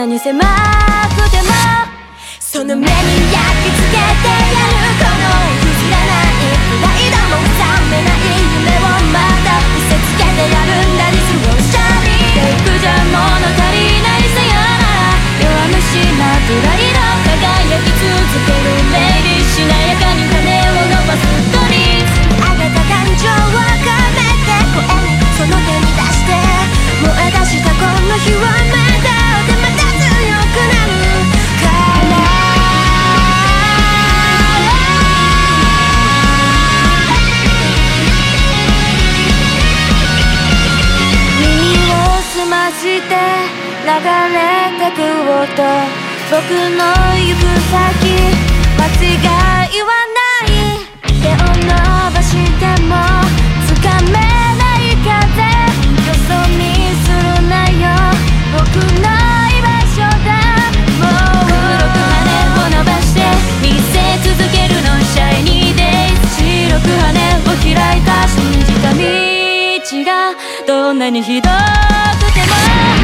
どんなに狭くてもその目に焼き付けてやるこの譲らないプライドも覚めない夢をまた見せつけてやるんだリスをシャリテイクじゃ物足りないさよなら弱虫なプライド輝き続けるレイリーしなやかに羽を伸ばすトリー上げた感情を込めて声にその手に出して燃え出したこの日は流れてく音僕の行く先間違いはない手を伸ばしてもつかめない風よそ見するなよ僕の居場所だもう黒く羽を伸ばして見せ続けるのシャイニーデイズ白く羽を開いた信じた道がどんなにひどくても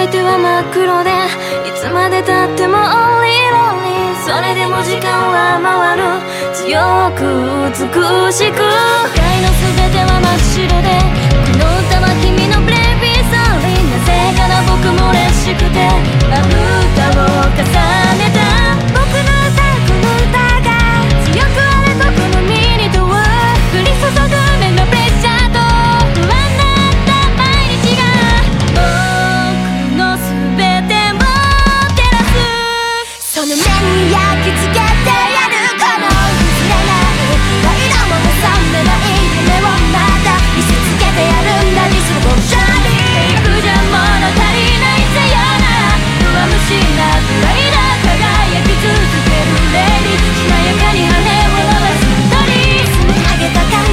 全ては真っ黒でいつまでたっても lonely lonely。それでも時間は回る。強く美しく。世界の全ては真っ白でこの歌は君の brave story。なぜかな僕も嬉しくてまぶたを重ね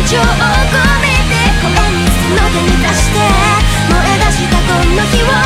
情を込めてこに水の手に出して燃え出したこの日を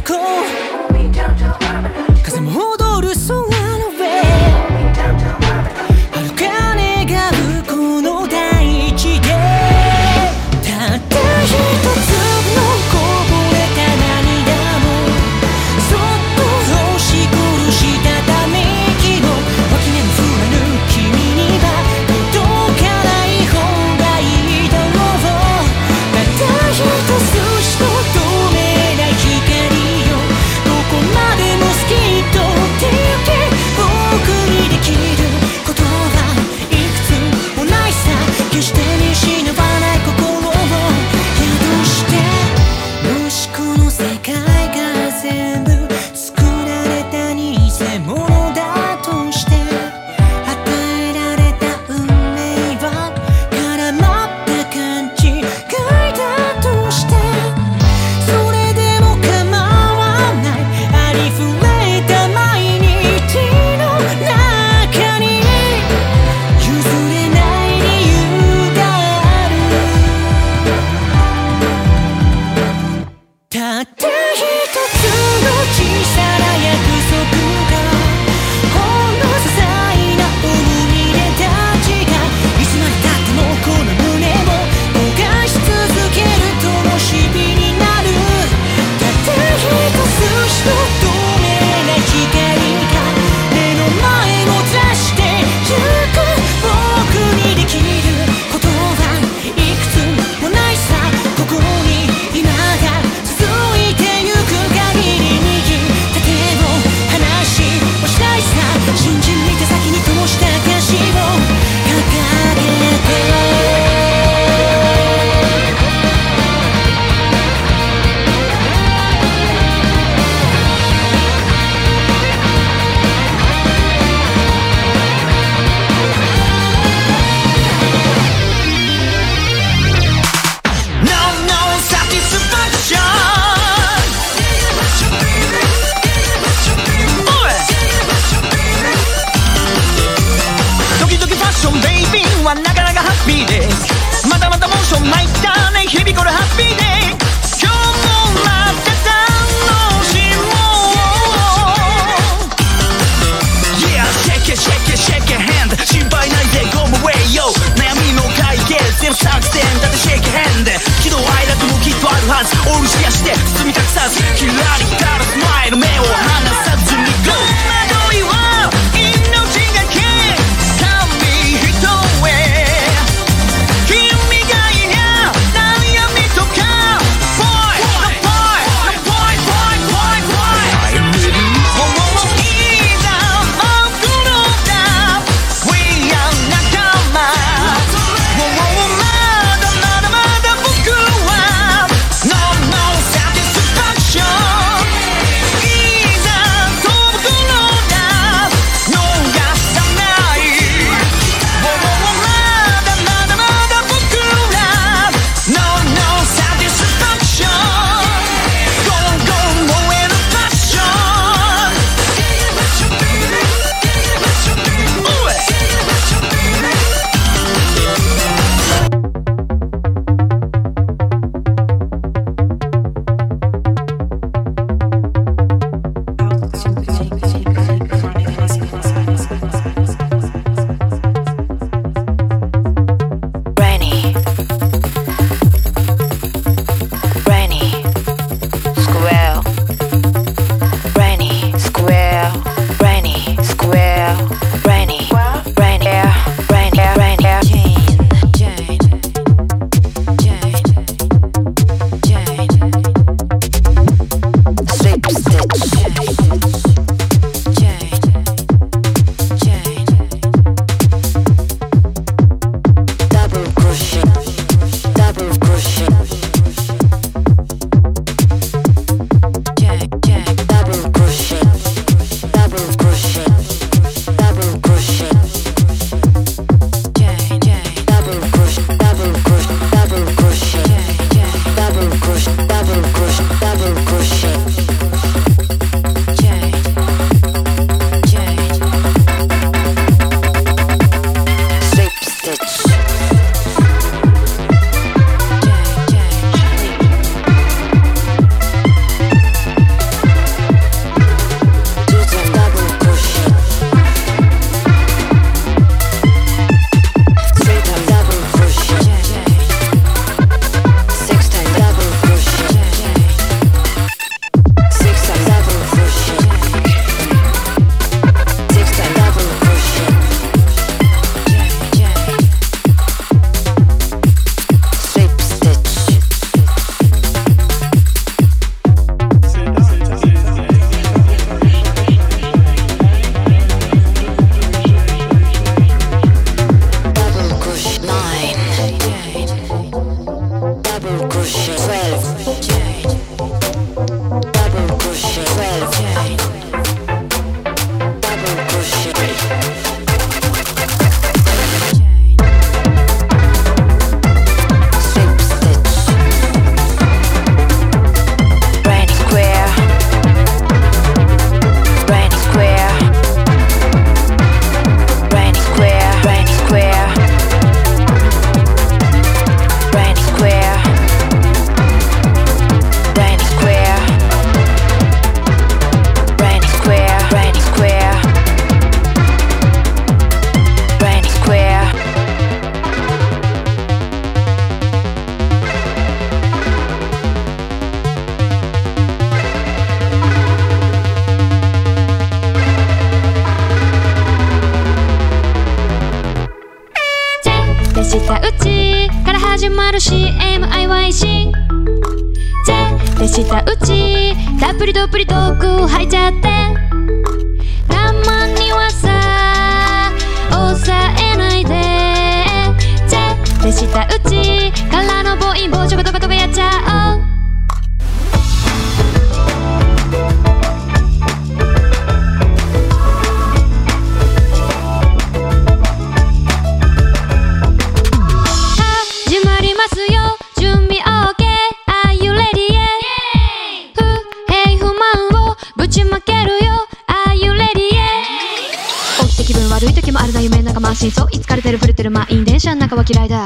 る身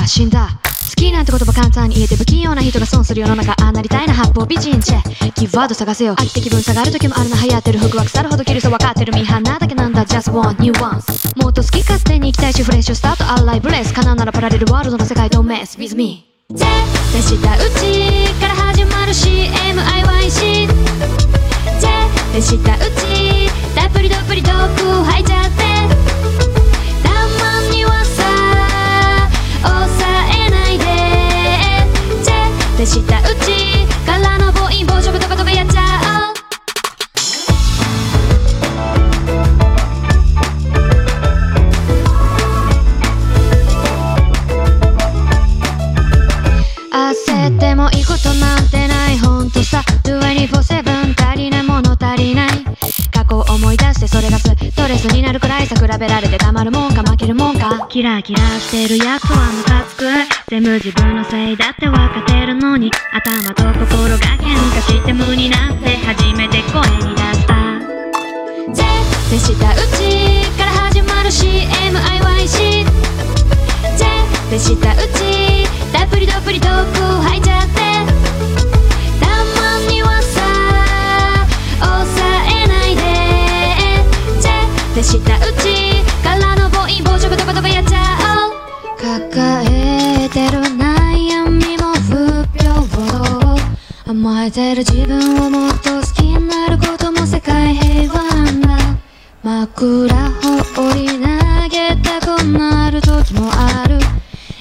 死んだ。好きなんて言葉簡単に言えて不器用な人が損する世の中。ああなりたいな八方美人チェ。キーワード探せよ。飽きて気分下がる時もあるな流行ってる服は腐るほど着るさ分かってるミーハーなだけなんだ。Just one new ones もっと好き勝手に行きたいしフレッシュスタート。アライブレス叶うならパラレルワールドの世界とメス with me キラキラしてるやつはムカつく全部自分のせいだって分かってるのに頭と心が喧嘩して無になって初めて声に出した。ジェで舌打ちから始まる CMIYC ジェで舌打ちたっぷりどっぷりトーク吐いちゃって。たまにはさ抑えないで。ジェで舌打ち甘えてる自分をもっと好きになることも世界平和なんだ枕放り投げたくなる時もある。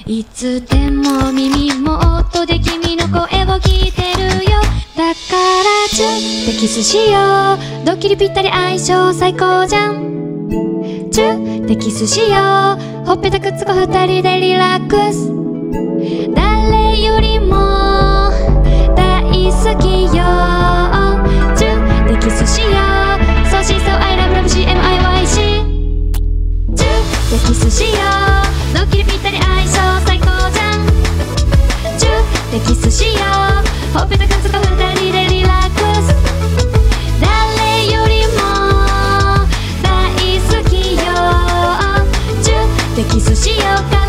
いつでも耳元で君の声を聞いてるよ。だからチュってキスしよう。ドッキリぴったり相性最高じゃん。チュってキスしよう。ほっぺたくっつこ二人でリラックス。キスしようそうしそう I love love CMIYC チュでキスしようドッキリぴったり相性最高じゃんチュでキスしようほっぺたくっつこ二人でリラックス誰よりも大好きよチュでキスしようか